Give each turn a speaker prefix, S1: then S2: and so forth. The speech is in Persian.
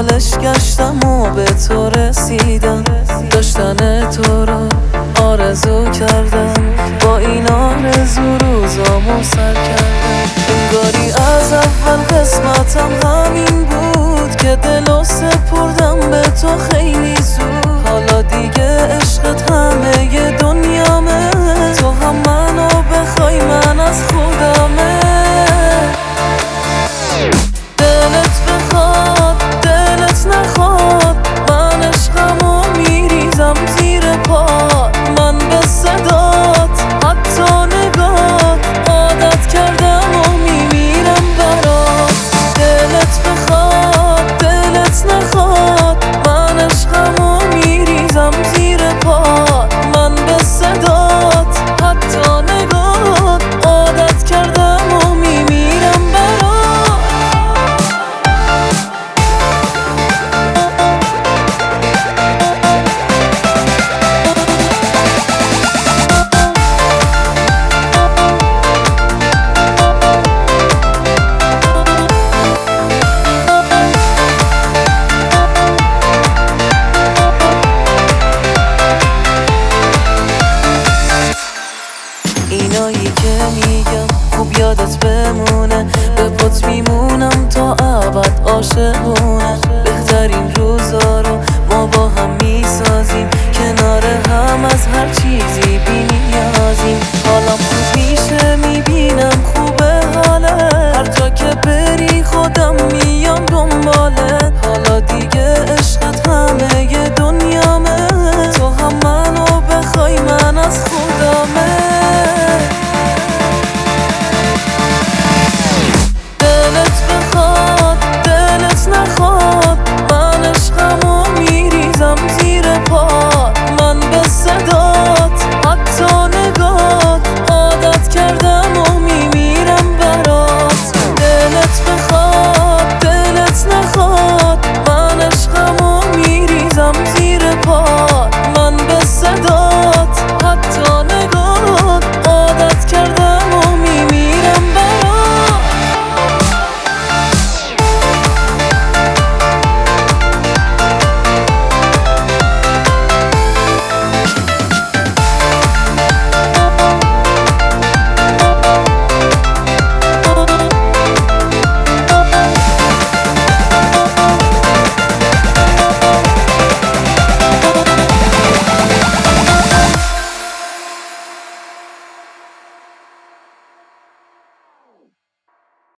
S1: دنبالش گشتم و به تو رسیدم. داشتن تو را آرزو کردم. با این آرزو روزامو سر کردم. انگاری از اول قسمتم همین بود که دل سپردم به تو. خوب یادت بمونه. به پت میمونم تا عبد عاشقونه.